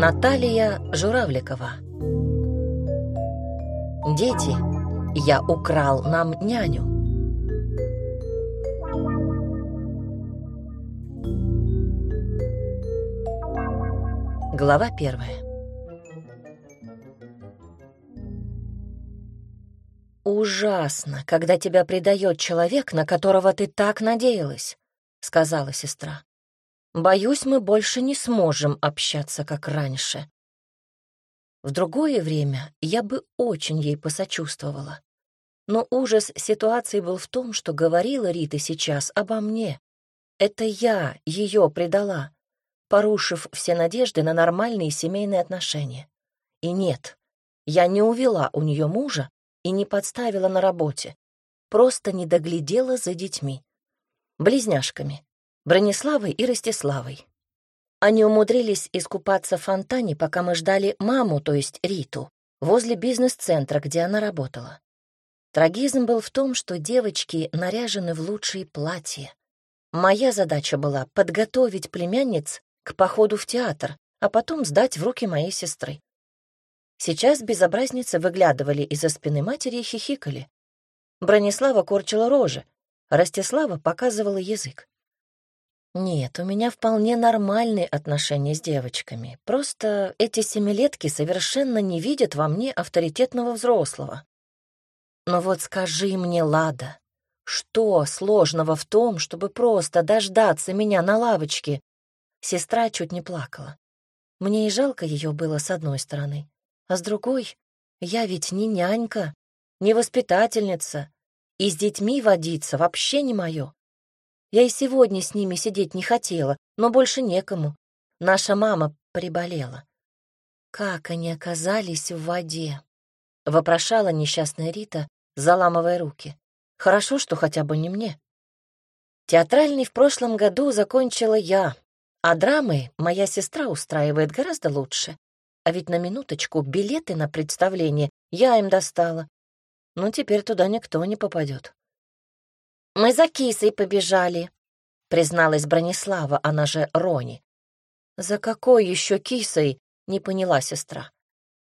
Наталья Журавликова Дети, я украл нам няню. Глава первая. «Ужасно, когда тебя предает человек, на которого ты так надеялась», — сказала сестра. «Боюсь, мы больше не сможем общаться, как раньше». В другое время я бы очень ей посочувствовала. Но ужас ситуации был в том, что говорила Рита сейчас обо мне. Это я ее предала, порушив все надежды на нормальные семейные отношения. И нет, я не увела у нее мужа и не подставила на работе, просто не доглядела за детьми. Близняшками, Брониславой и Ростиславой. Они умудрились искупаться в фонтане, пока мы ждали маму, то есть Риту, возле бизнес-центра, где она работала. Трагизм был в том, что девочки наряжены в лучшие платья. Моя задача была подготовить племянниц к походу в театр, а потом сдать в руки моей сестры. Сейчас безобразницы выглядывали из-за спины матери и хихикали. Бронислава корчила рожи, Ростислава показывала язык. Нет, у меня вполне нормальные отношения с девочками. Просто эти семилетки совершенно не видят во мне авторитетного взрослого. Но вот скажи мне, Лада, что сложного в том, чтобы просто дождаться меня на лавочке? Сестра чуть не плакала. Мне и жалко ее было с одной стороны, а с другой я ведь не нянька, не воспитательница, и с детьми водиться вообще не мое. Я и сегодня с ними сидеть не хотела, но больше некому. Наша мама приболела. Как они оказались в воде? Вопрошала несчастная Рита, заламывая руки. Хорошо, что хотя бы не мне. Театральный в прошлом году закончила я, а драмы моя сестра устраивает гораздо лучше. А ведь на минуточку билеты на представление я им достала. Но теперь туда никто не попадет. «Мы за кисой побежали», — призналась Бронислава, она же Рони. «За какой еще кисой?» — не поняла сестра.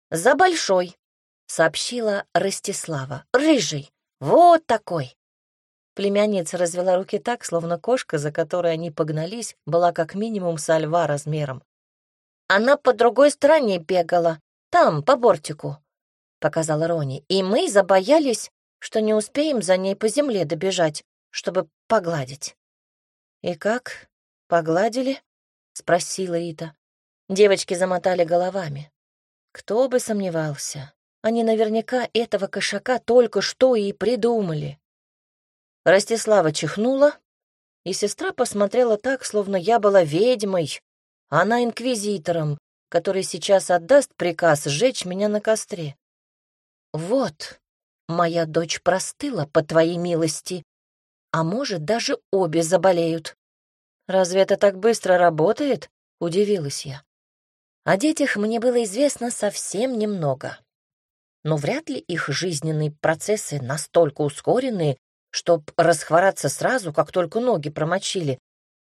«За большой», — сообщила Ростислава. «Рыжий, вот такой». Племянница развела руки так, словно кошка, за которой они погнались, была как минимум со льва размером. «Она по другой стороне бегала, там, по бортику», — показала Рони. «И мы забоялись, что не успеем за ней по земле добежать, чтобы погладить. «И как? Погладили?» — спросила Рита. Девочки замотали головами. Кто бы сомневался, они наверняка этого кошака только что и придумали. Ростислава чихнула, и сестра посмотрела так, словно я была ведьмой, а она инквизитором, который сейчас отдаст приказ сжечь меня на костре. «Вот, моя дочь простыла, по твоей милости, а может, даже обе заболеют. Разве это так быстро работает? Удивилась я. О детях мне было известно совсем немного. Но вряд ли их жизненные процессы настолько ускорены, чтоб расхвораться сразу, как только ноги промочили.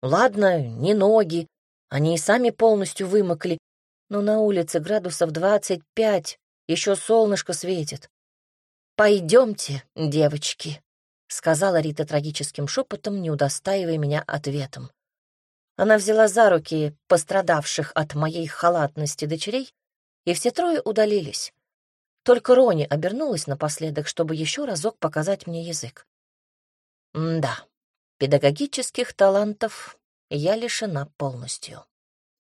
Ладно, не ноги, они и сами полностью вымокли, но на улице градусов двадцать пять, еще солнышко светит. Пойдемте, девочки. — сказала Рита трагическим шепотом, не удостаивая меня ответом. Она взяла за руки пострадавших от моей халатности дочерей, и все трое удалились. Только Рони обернулась напоследок, чтобы еще разок показать мне язык. да, педагогических талантов я лишена полностью.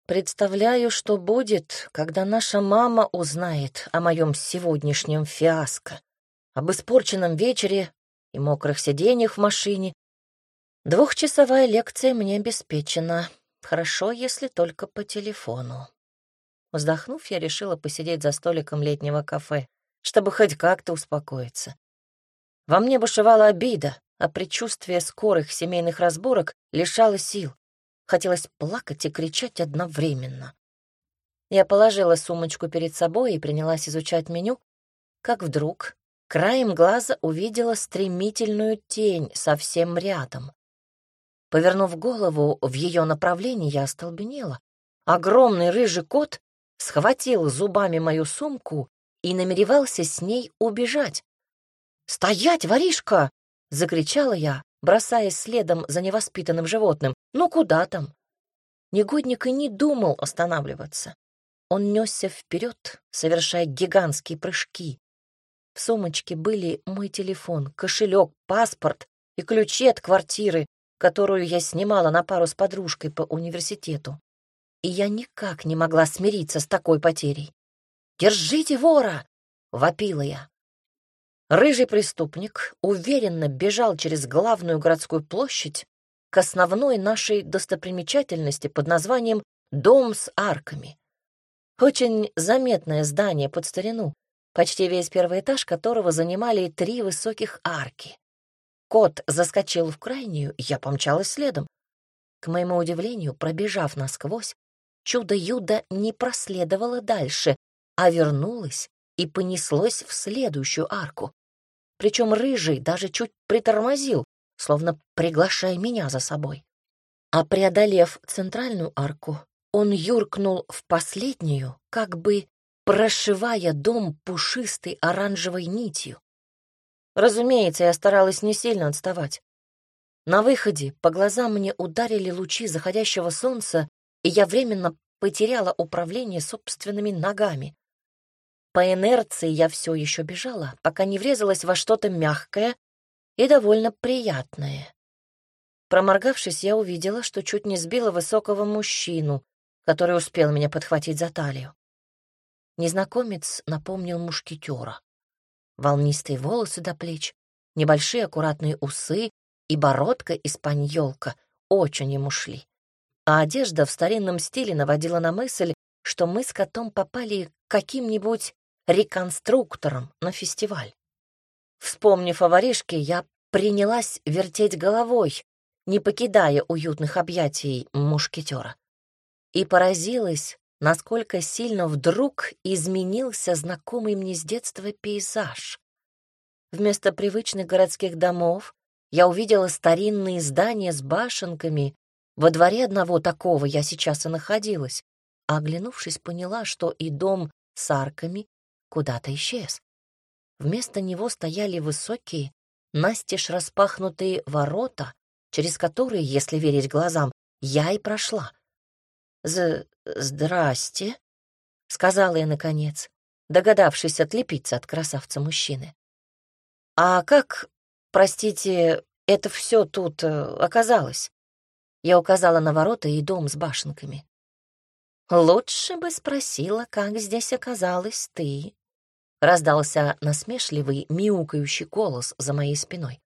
Представляю, что будет, когда наша мама узнает о моем сегодняшнем фиаско, об испорченном вечере и мокрых сиденьях в машине. Двухчасовая лекция мне обеспечена. Хорошо, если только по телефону. Вздохнув, я решила посидеть за столиком летнего кафе, чтобы хоть как-то успокоиться. Во мне бушевала обида, а предчувствие скорых семейных разборок лишало сил. Хотелось плакать и кричать одновременно. Я положила сумочку перед собой и принялась изучать меню, как вдруг краем глаза увидела стремительную тень совсем рядом. Повернув голову в ее направлении, я остолбенела. Огромный рыжий кот схватил зубами мою сумку и намеревался с ней убежать. «Стоять, воришка!» — закричала я, бросаясь следом за невоспитанным животным. «Ну куда там?» Негодник и не думал останавливаться. Он несся вперед, совершая гигантские прыжки. В сумочке были мой телефон, кошелек, паспорт и ключи от квартиры, которую я снимала на пару с подружкой по университету. И я никак не могла смириться с такой потерей. «Держите вора!» — вопила я. Рыжий преступник уверенно бежал через главную городскую площадь к основной нашей достопримечательности под названием «Дом с арками». Очень заметное здание под старину, почти весь первый этаж которого занимали три высоких арки. Кот заскочил в крайнюю, я помчалась следом. К моему удивлению, пробежав насквозь, чудо-юдо не проследовало дальше, а вернулось и понеслось в следующую арку. Причем рыжий даже чуть притормозил, словно приглашая меня за собой. А преодолев центральную арку, он юркнул в последнюю, как бы прошивая дом пушистой оранжевой нитью. Разумеется, я старалась не сильно отставать. На выходе по глазам мне ударили лучи заходящего солнца, и я временно потеряла управление собственными ногами. По инерции я все еще бежала, пока не врезалась во что-то мягкое и довольно приятное. Проморгавшись, я увидела, что чуть не сбила высокого мужчину, который успел меня подхватить за талию. Незнакомец напомнил мушкетера. Волнистые волосы до плеч, небольшие аккуратные усы и бородка-испаньолка очень ему шли. А одежда в старинном стиле наводила на мысль, что мы с котом попали каким-нибудь реконструктором на фестиваль. Вспомнив о воришке, я принялась вертеть головой, не покидая уютных объятий мушкетера. И поразилась, насколько сильно вдруг изменился знакомый мне с детства пейзаж. Вместо привычных городских домов я увидела старинные здания с башенками. Во дворе одного такого я сейчас и находилась, а оглянувшись, поняла, что и дом с арками куда-то исчез. Вместо него стояли высокие, настежь распахнутые ворота, через которые, если верить глазам, я и прошла. «З... здрасте», — сказала я наконец, догадавшись отлепиться от красавца мужчины. «А как, простите, это все тут э, оказалось?» Я указала на ворота и дом с башенками. «Лучше бы спросила, как здесь оказалась ты», — раздался насмешливый, мяукающий голос за моей спиной.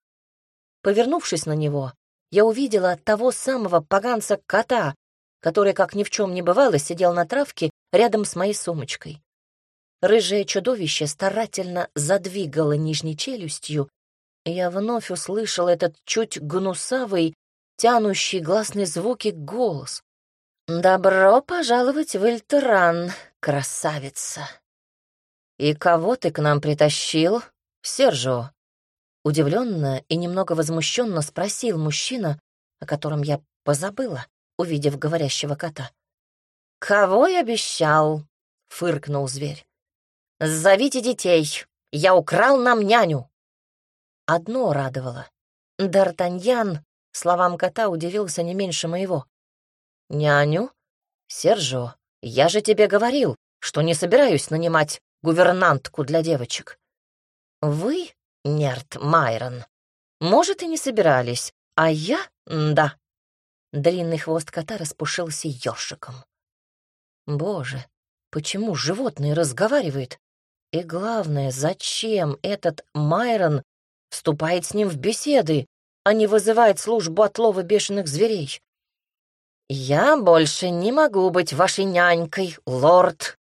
Повернувшись на него, я увидела того самого поганца-кота, который, как ни в чем не бывало, сидел на травке рядом с моей сумочкой. Рыжее чудовище старательно задвигало нижней челюстью, и я вновь услышал этот чуть гнусавый, тянущий гласные звуки голос. «Добро пожаловать в Эльтеран, красавица!» «И кого ты к нам притащил, Сержо?» Удивленно и немного возмущенно спросил мужчина, о котором я позабыла, увидев говорящего кота. «Кого я обещал?» — фыркнул зверь. «Зовите детей, я украл нам няню!» Одно радовало. Д'Артаньян словам кота удивился не меньше моего. «Няню? Сержо, я же тебе говорил, что не собираюсь нанимать гувернантку для девочек». «Вы, Нерт Майрон, может, и не собирались, а я — да». Длинный хвост кота распушился ёршиком. «Боже, почему животное разговаривает? И главное, зачем этот Майрон вступает с ним в беседы, а не вызывает службу отлова бешеных зверей?» «Я больше не могу быть вашей нянькой, лорд!»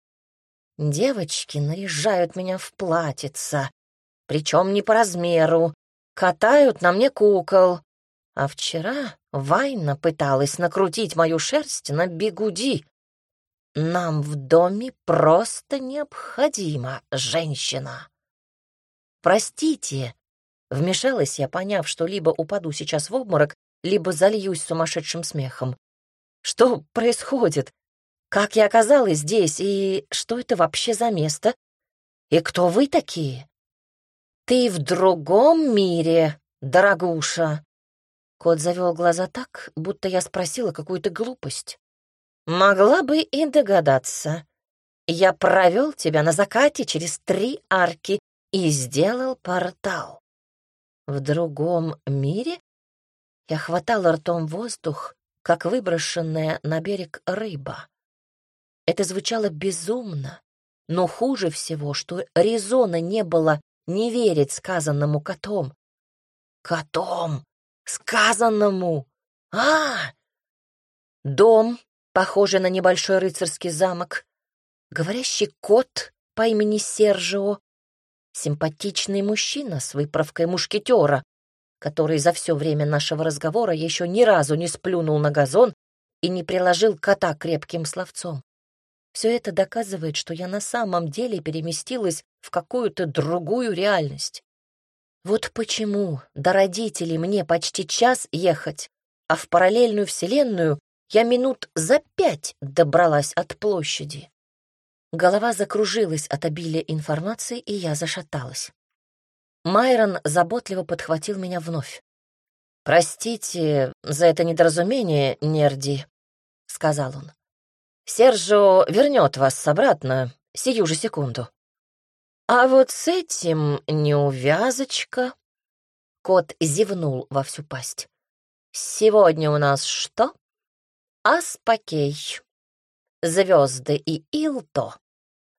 Девочки наряжают меня в платьица, причем не по размеру, катают на мне кукол. А вчера Вайна пыталась накрутить мою шерсть на бегуди. Нам в доме просто необходима женщина. Простите, вмешалась я, поняв, что либо упаду сейчас в обморок, либо зальюсь сумасшедшим смехом. Что происходит? Как я оказалась здесь, и что это вообще за место? И кто вы такие? Ты в другом мире, дорогуша. Кот завел глаза так, будто я спросила какую-то глупость. Могла бы и догадаться. Я провел тебя на закате через три арки и сделал портал. В другом мире? Я хватала ртом воздух, как выброшенная на берег рыба. Это звучало безумно, но хуже всего, что резона не было не верить сказанному котом. Котом! Сказанному! А! Дом, похожий на небольшой рыцарский замок, говорящий кот по имени Сержио, симпатичный мужчина с выправкой мушкетера, который за все время нашего разговора еще ни разу не сплюнул на газон и не приложил кота крепким словцом. Все это доказывает, что я на самом деле переместилась в какую-то другую реальность. Вот почему до родителей мне почти час ехать, а в параллельную вселенную я минут за пять добралась от площади. Голова закружилась от обилия информации, и я зашаталась. Майрон заботливо подхватил меня вновь. «Простите за это недоразумение, нерди», — сказал он. «Сержо вернет вас обратно сию же секунду». «А вот с этим неувязочка...» Кот зевнул во всю пасть. «Сегодня у нас что?» «Аспокей звезды и Илто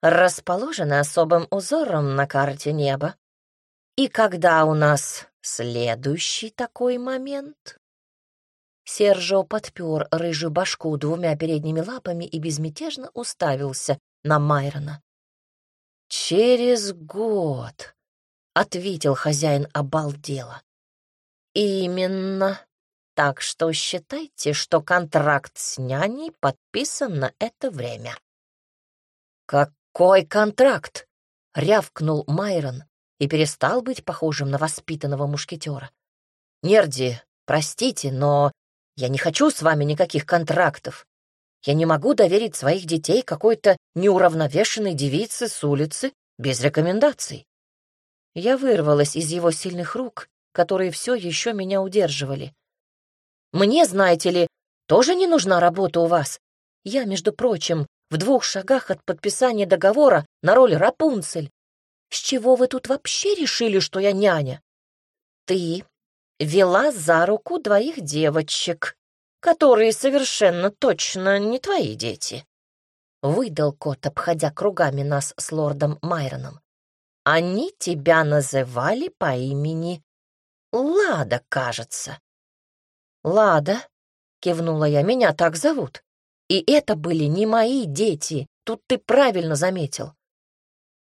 расположены особым узором на карте неба. И когда у нас следующий такой момент? Сержио подпер рыжую башку двумя передними лапами и безмятежно уставился на Майрона. «Через год», — ответил хозяин обалдело. «Именно», так что считайте, что контракт с няней подписан на это время». «Какой контракт?» — рявкнул Майрон и перестал быть похожим на воспитанного мушкетера. «Нерди, простите, но я не хочу с вами никаких контрактов. Я не могу доверить своих детей какой-то неуравновешенной девице с улицы без рекомендаций». Я вырвалась из его сильных рук, которые все еще меня удерживали. Мне, знаете ли, тоже не нужна работа у вас. Я, между прочим, в двух шагах от подписания договора на роль Рапунцель. С чего вы тут вообще решили, что я няня? Ты вела за руку двоих девочек, которые совершенно точно не твои дети. Выдал кот, обходя кругами нас с лордом Майроном. Они тебя называли по имени Лада, кажется. «Лада», — кивнула я, — «меня так зовут. И это были не мои дети, тут ты правильно заметил.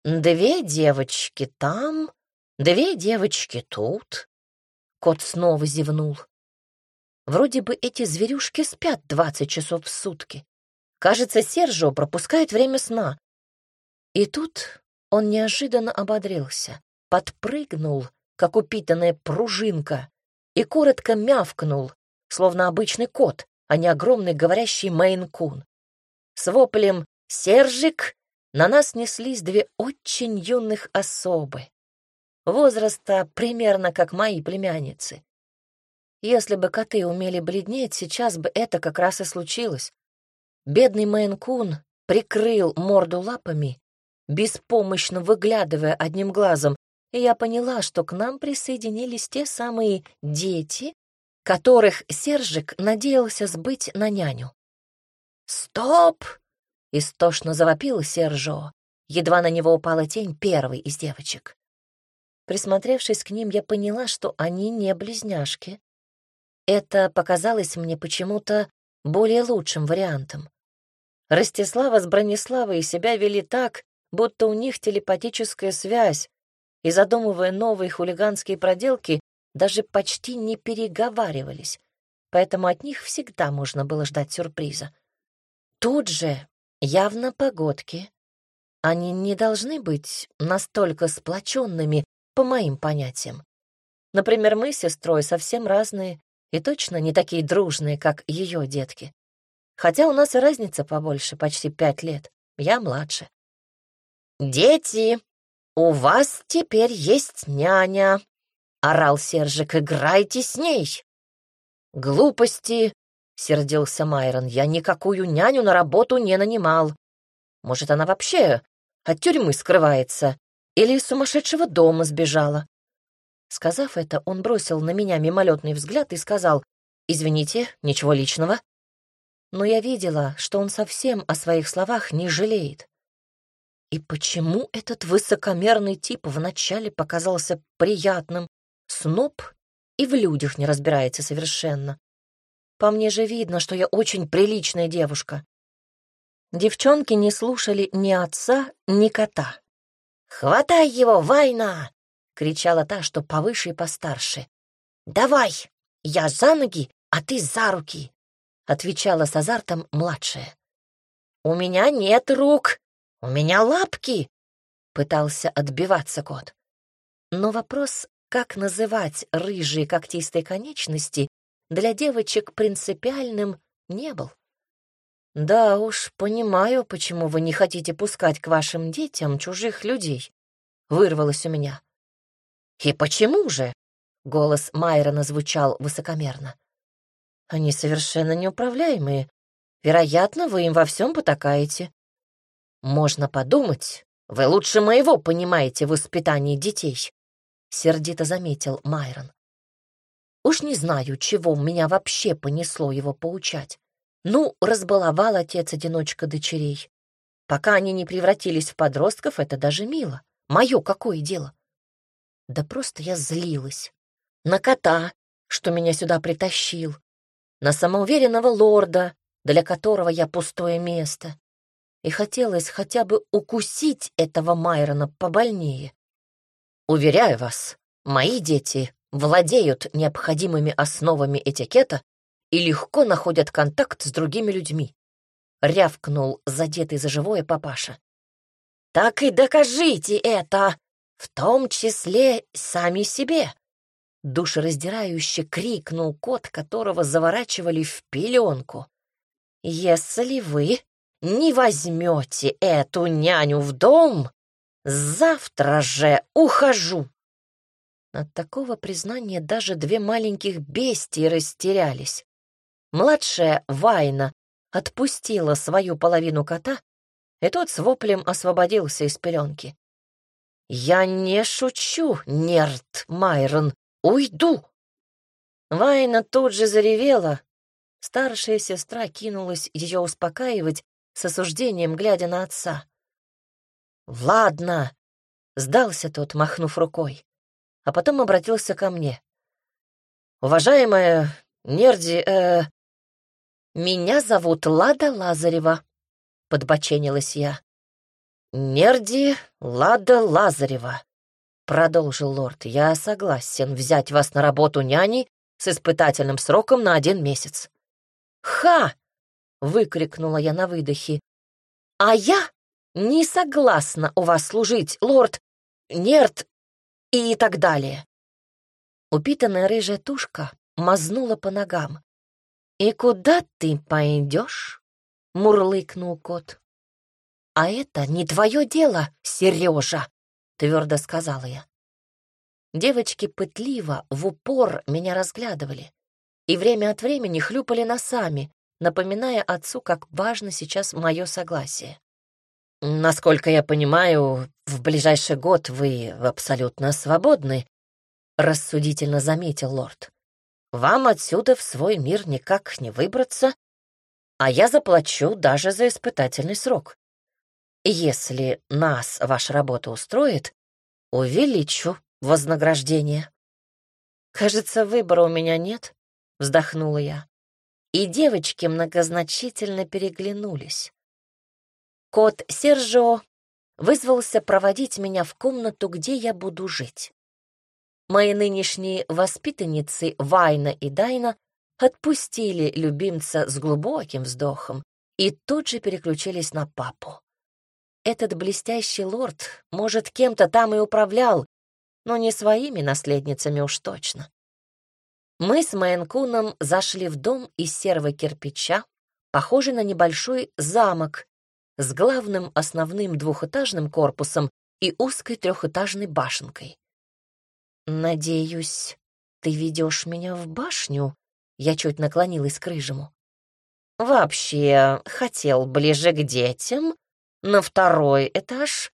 Две девочки там, две девочки тут». Кот снова зевнул. Вроде бы эти зверюшки спят двадцать часов в сутки. Кажется, Сержио пропускает время сна. И тут он неожиданно ободрился, подпрыгнул, как упитанная пружинка, и коротко мявкнул, словно обычный кот, а не огромный говорящий мейн-кун. С воплем «Сержик!» на нас неслись две очень юных особы. Возраста примерно как мои племянницы. Если бы коты умели бледнеть, сейчас бы это как раз и случилось. Бедный Мейн-кун прикрыл морду лапами, беспомощно выглядывая одним глазом, и я поняла, что к нам присоединились те самые дети, которых Сержик надеялся сбыть на няню. «Стоп!» — истошно завопил Сержо. Едва на него упала тень первой из девочек. Присмотревшись к ним, я поняла, что они не близняшки. Это показалось мне почему-то более лучшим вариантом. Ростислава с Брониславой себя вели так, будто у них телепатическая связь, и, задумывая новые хулиганские проделки, даже почти не переговаривались, поэтому от них всегда можно было ждать сюрприза. Тут же явно погодки. Они не должны быть настолько сплоченными, по моим понятиям. Например, мы с сестрой совсем разные и точно не такие дружные, как ее детки. Хотя у нас и разница побольше, почти пять лет. Я младше. «Дети, у вас теперь есть няня», — орал Сержик, — «играйте с ней». «Глупости», — сердился Майрон, — «я никакую няню на работу не нанимал. Может, она вообще от тюрьмы скрывается или из сумасшедшего дома сбежала?» Сказав это, он бросил на меня мимолетный взгляд и сказал, «Извините, ничего личного». Но я видела, что он совсем о своих словах не жалеет. И почему этот высокомерный тип вначале показался приятным, сноб и в людях не разбирается совершенно? По мне же видно, что я очень приличная девушка. Девчонки не слушали ни отца, ни кота. «Хватай его, Вайна!» — кричала та, что повыше и постарше. «Давай, я за ноги, а ты за руки!» — отвечала с азартом младшая. «У меня нет рук, у меня лапки!» — пытался отбиваться кот. Но вопрос, как называть рыжие когтистые конечности, для девочек принципиальным не был. «Да уж, понимаю, почему вы не хотите пускать к вашим детям чужих людей», — вырвалось у меня. «И почему же?» — голос Майрона звучал высокомерно. «Они совершенно неуправляемые. Вероятно, вы им во всем потакаете. Можно подумать, вы лучше моего понимаете в воспитании детей», — сердито заметил Майрон. Уж не знаю, чего меня вообще понесло его поучать. Ну, разбаловал отец-одиночка дочерей. Пока они не превратились в подростков, это даже мило. Мое какое дело? Да просто я злилась. На кота, что меня сюда притащил. На самоуверенного лорда, для которого я пустое место. И хотелось хотя бы укусить этого Майрона побольнее. Уверяю вас, мои дети владеют необходимыми основами этикета и легко находят контакт с другими людьми. Рявкнул задетый за живое папаша. «Так и докажите это!» В том числе сами себе. Душераздирающе крикнул кот, которого заворачивали в пеленку. Если вы не возьмете эту няню в дом, завтра же ухожу. От такого признания даже две маленьких бестии растерялись. Младшая Вайна отпустила свою половину кота, и тот с воплем освободился из пеленки. «Я не шучу, нерд Майрон, уйду!» Вайна тут же заревела. Старшая сестра кинулась ее успокаивать с осуждением, глядя на отца. «Ладно», — сдался тот, махнув рукой, а потом обратился ко мне. «Уважаемая Нерди, э...» «Меня зовут Лада Лазарева», — подбоченилась я. «Нерди Лада Лазарева», — продолжил лорд, — «я согласен взять вас на работу няни с испытательным сроком на один месяц». «Ха!» — выкрикнула я на выдохе. «А я не согласна у вас служить, лорд, нерд и так далее». Упитанная рыжая тушка мазнула по ногам. «И куда ты пойдешь?» — мурлыкнул кот. «А это не твое дело, Сережа», — твердо сказала я. Девочки пытливо, в упор меня разглядывали и время от времени хлюпали носами, напоминая отцу, как важно сейчас мое согласие. «Насколько я понимаю, в ближайший год вы абсолютно свободны», — рассудительно заметил лорд. «Вам отсюда в свой мир никак не выбраться, а я заплачу даже за испытательный срок. Если нас ваша работа устроит, увеличу вознаграждение. Кажется, выбора у меня нет, вздохнула я. И девочки многозначительно переглянулись. Кот Сержо вызвался проводить меня в комнату, где я буду жить. Мои нынешние воспитанницы Вайна и Дайна отпустили любимца с глубоким вздохом и тут же переключились на папу. Этот блестящий лорд, может, кем-то там и управлял, но не своими наследницами уж точно. Мы с Майнкуном зашли в дом из серого кирпича, похожий на небольшой замок с главным основным двухэтажным корпусом и узкой трехэтажной башенкой. «Надеюсь, ты ведешь меня в башню?» Я чуть наклонилась к рыжему. «Вообще, хотел ближе к детям, на второй этаж.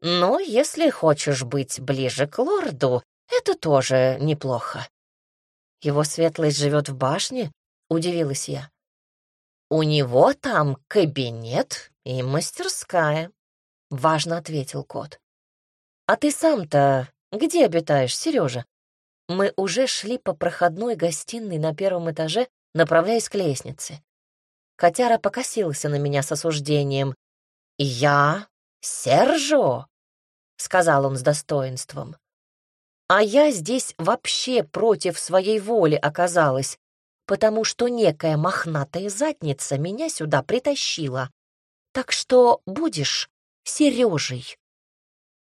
Но если хочешь быть ближе к лорду, это тоже неплохо». «Его светлость живет в башне?» — удивилась я. «У него там кабинет и мастерская», — важно ответил кот. «А ты сам-то где обитаешь, Сережа?» Мы уже шли по проходной гостиной на первом этаже, направляясь к лестнице. Котяра покосился на меня с осуждением. «Я Сержо», — сказал он с достоинством. «А я здесь вообще против своей воли оказалась, потому что некая мохнатая задница меня сюда притащила. Так что будешь Сережей».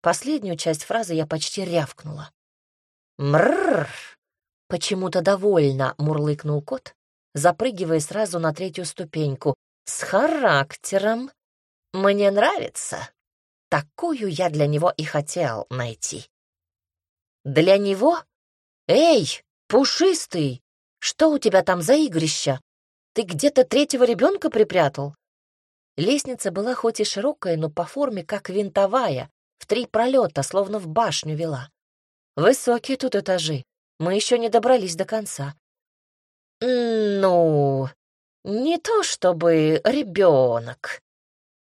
Последнюю часть фразы я почти рявкнула. «Мрррр!» — почему-то довольно мурлыкнул кот, запрыгивая сразу на третью ступеньку. «С характером. Мне нравится. Такую я для него и хотел найти». «Для него? Эй, пушистый! Что у тебя там за игрища? Ты где-то третьего ребенка припрятал?» Лестница была хоть и широкая, но по форме как винтовая, в три пролета, словно в башню вела. Высокие тут этажи. Мы еще не добрались до конца. Ну, не то чтобы ребенок,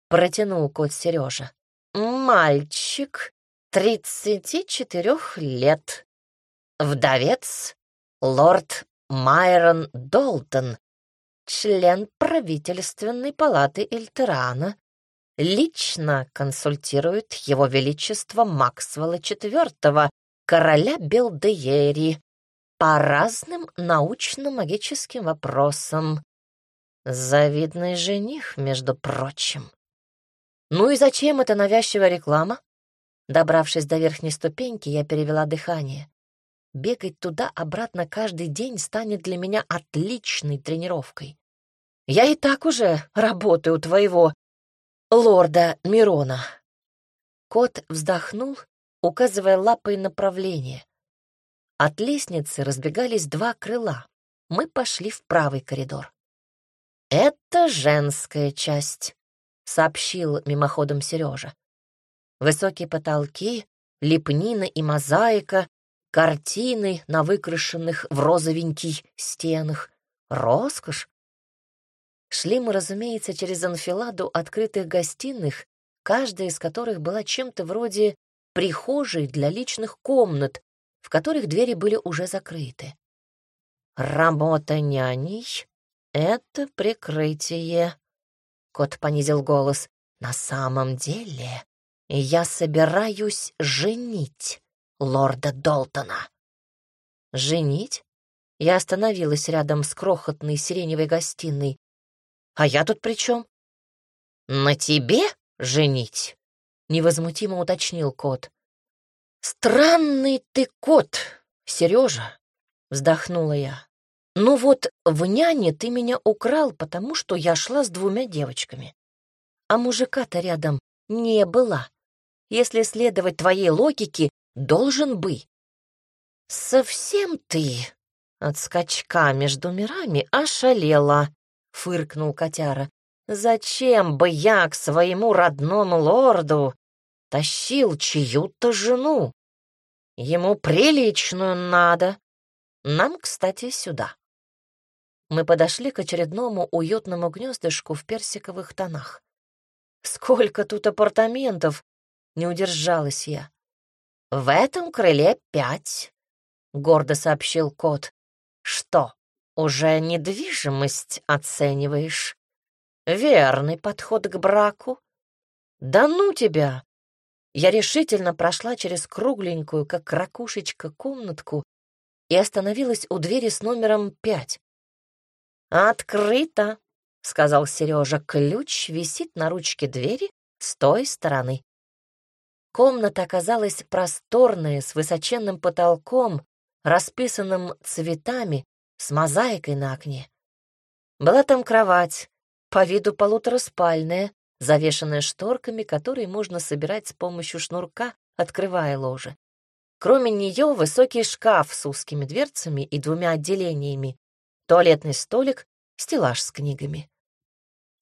протянул кот Сережа. Мальчик, тридцати четырех лет. Вдовец, лорд Майрон Долтон, член правительственной палаты Эльтерана, лично консультирует его величество Максвелла IV короля Белдеери по разным научно-магическим вопросам. Завидный жених, между прочим. Ну и зачем эта навязчивая реклама? Добравшись до верхней ступеньки, я перевела дыхание. Бегать туда-обратно каждый день станет для меня отличной тренировкой. Я и так уже работаю у твоего лорда Мирона. Кот вздохнул указывая лапой направление. От лестницы разбегались два крыла. Мы пошли в правый коридор. «Это женская часть», — сообщил мимоходом Сережа. Высокие потолки, лепнина и мозаика, картины на выкрашенных в розовенький стенах. Роскошь! Шли мы, разумеется, через анфиладу открытых гостиных, каждая из которых была чем-то вроде прихожей для личных комнат, в которых двери были уже закрыты. «Работа няней — это прикрытие», — кот понизил голос. «На самом деле я собираюсь женить лорда Долтона». «Женить?» Я остановилась рядом с крохотной сиреневой гостиной. «А я тут при чем?» «На тебе женить?» невозмутимо уточнил кот. Странный ты кот, Сережа, вздохнула я. Ну вот в няне ты меня украл, потому что я шла с двумя девочками. А мужика-то рядом не было. Если следовать твоей логике, должен бы. Совсем ты от скачка между мирами ошалела, фыркнул котяра. Зачем бы я к своему родному лорду тащил чью-то жену? Ему приличную надо. Нам, кстати, сюда. Мы подошли к очередному уютному гнездышку в персиковых тонах. Сколько тут апартаментов! Не удержалась я. В этом крыле пять, — гордо сообщил кот. Что, уже недвижимость оцениваешь? Верный подход к браку. Да ну тебя! Я решительно прошла через кругленькую, как ракушечка, комнатку и остановилась у двери с номером пять. «Открыто!» — сказал Сережа. «Ключ висит на ручке двери с той стороны». Комната оказалась просторная, с высоченным потолком, расписанным цветами, с мозаикой на окне. Была там кровать, по виду полутораспальная, завешенная шторками, которые можно собирать с помощью шнурка, открывая ложе. Кроме нее высокий шкаф с узкими дверцами и двумя отделениями, туалетный столик, стеллаж с книгами.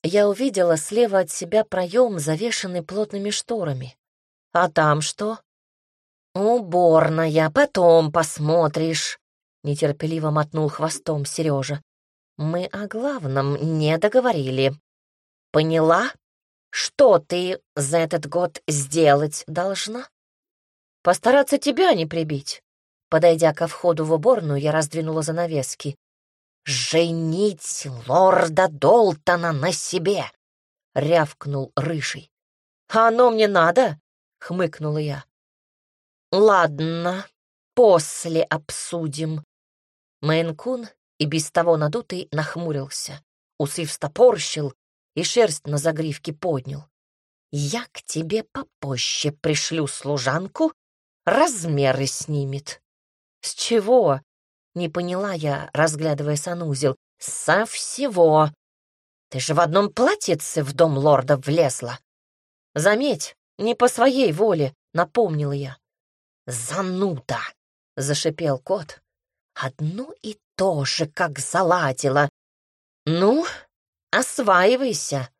Я увидела слева от себя проем, завешенный плотными шторами. А там что? «Уборная, потом посмотришь», — нетерпеливо мотнул хвостом Сережа. «Мы о главном не договорили. Поняла, что ты за этот год сделать должна?» «Постараться тебя не прибить». Подойдя ко входу в уборную, я раздвинула занавески. «Женить лорда Долтона на себе!» — рявкнул Рыжий. «А оно мне надо?» — хмыкнула я. «Ладно, после обсудим». Мейнкун и без того надутый нахмурился, усы встопорщил и шерсть на загривке поднял. «Я к тебе попозже пришлю служанку, размеры снимет». «С чего?» — не поняла я, разглядывая санузел. «Со всего. Ты же в одном платьице в дом лорда влезла». «Заметь, не по своей воле», — напомнила я. «Зануда!» — зашипел кот. «Одно и то же, как заладила. Ну, осваивайся.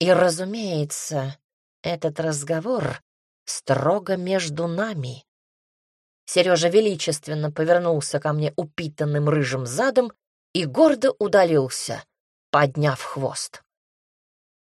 И, разумеется, этот разговор строго между нами». Сережа величественно повернулся ко мне упитанным рыжим задом и гордо удалился, подняв хвост.